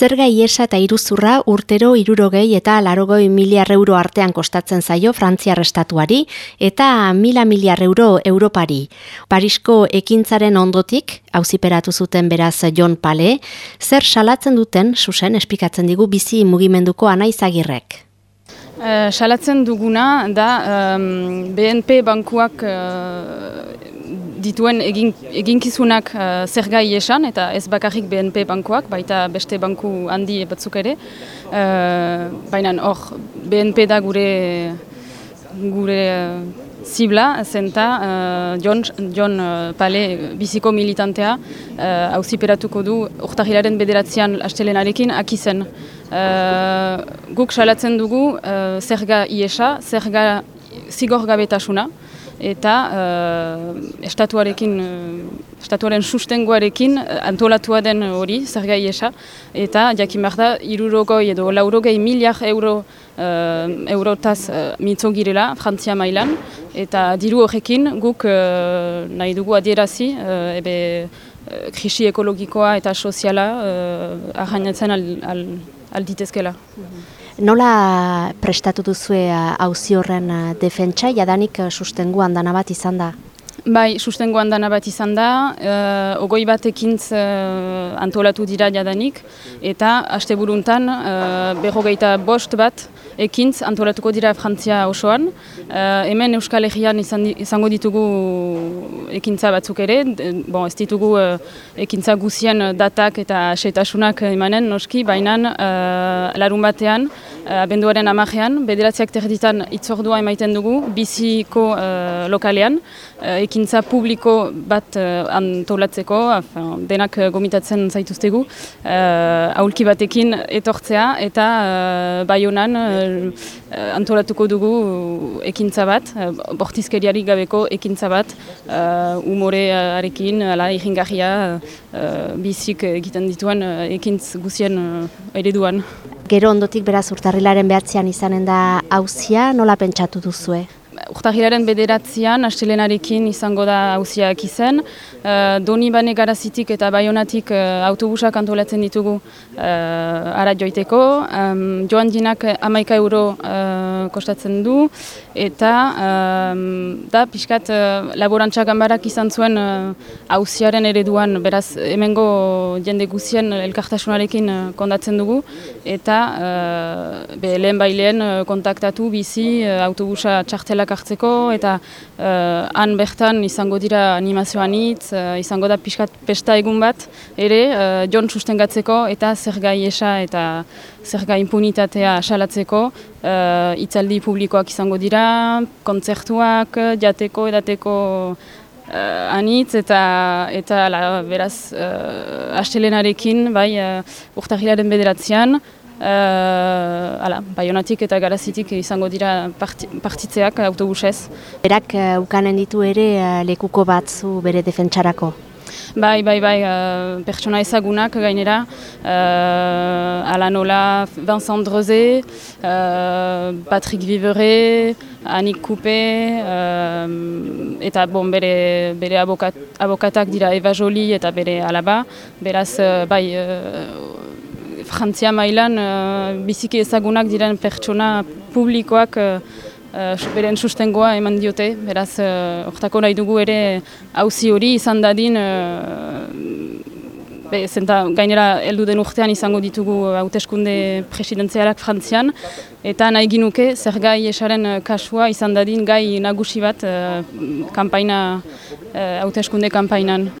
Zerga iesa eta iruzurra urtero irurogei eta larogoi miliar euro artean kostatzen zaio Frantziar estatuari eta mila miliar euro Europari. Parisko ekintzaren ondotik, hauziperatu zuten beraz John Pale, zer salatzen duten, susen, espikatzen digu bizi mugimenduko anaizagirrek. Uh, salatzen duguna da um, BNP bankuak uh, dituen egin, eginkizunak uh, zergai esan, eta ez bakarrik BNP bankuak, baita beste banku handi batzuk ere. Uh, Baina hor, BNP da gure, gure uh, zibla, zenta uh, John, John uh, Pale biziko militantea hauziperatuko uh, du urtahilaren bederatzean astelenarekin akizen. Uh, guk salatzen dugu uh, zerga iesa, zerga zigor gabetasuna, eta uh, estatuarekin, uh, estatuaren sustengoarekin uh, antolatua den hori, zergai esa, eta jakin behar da, irurogoi edo laurogei miliar euro uh, eurotaz uh, mitzo girela, Frantzia mailan, eta diru horrekin guk uh, nahi dugu adierazi, uh, ebe krisi ekologikoa eta soziala uh, arrainatzen al, al, alditezkela. Mm Nola prestatu duzue hauzi horren defentsa, jadanik sustenguan dana bat izan da? Bai, sustengoan dana bat izan da, uh, ogoi bat ekintz antolatu dira jadanik, eta haste buruntan uh, berrogeita bost bat ekintz antolatuko dira Frantzia osoan. Uh, hemen Euskal Herrian izan, izango ditugu ekintza batzuk ere, bon, ez ditugu uh, ekintza guzien datak eta setasunak emanen noski, baina uh, larun batean, uh, abenduaren amajean, bederatziak terditan itzordua emaiten dugu, biziko uh, lokalean, uh, ekintza publiko bat uh, antolatzeko, afin, denak gomitatzen zaituztegu, uh, aulki batekin etortzea, eta uh, bai honan, uh, antolatuko dugu ekintza bat, uh, bortizkeriarik gabeko ekintza bat, uh, umorearekin, ala iringarria, uh, bizik egiten dituen uh, ekintz guzien uh, ereduan. Gero ondotik beraz urtarrilaren behatzean izanen da hauzia, nola pentsatu duzue? Urtahilaren bederatzean, astelenarekin izango da hauziak izen. Uh, doni bane garazitik eta baionatik uh, autobusak antolatzen ditugu uh, ara joiteko. Um, joan dinak amaika euro uh, kostatzen du. Eta um, da, pixkat, uh, laborantza gambarak izan zuen hauziaren uh, ereduan, beraz, hemengo jende guzien elkartasunarekin uh, kondatzen dugu. Eta uh, be, lehen bailean uh, kontaktatu bizi uh, autobusa txartelak hartzeko eta uh, han bertan izango dira animazioan hitz, uh, izango da pixkat pesta egun bat ere uh, jon sustengatzeko eta zergai esa eta zergai impunitatea asalatzeko uh, itzaldi publikoak izango dira, kontzertuak, jateko, edateko uh, anitz eta eta la, beraz uh, astelenarekin bai uh, urtahilaren bederatzean Uh, ala, baionatik eta garazitik izango dira partitzeak autobusez. Berak uh, ukanen ditu ere uh, lekuko batzu bere defentsarako? Bai, bai, bai, uh, pertsona ezagunak gainera, uh, ala nola Vincent Droze, uh, Patrick Vivere, Anik Coupe, uh, eta bon, bere, bere abokat, abokatak dira Eva Jolie eta bere alaba, beraz, uh, bai, Frantzia mailan biziki ezagunak diren pertsona publikoak beren sustengoa eman diote, beraz, hortako nahi dugu ere hauzi hori izan dadin, be, zenta gainera heldu den urtean izango ditugu hauteskunde presidentzialak Frantzian, eta nahi ginuke zer gai esaren kasua izan dadin gai nagusi bat kampaina, hauteskunde kampainan.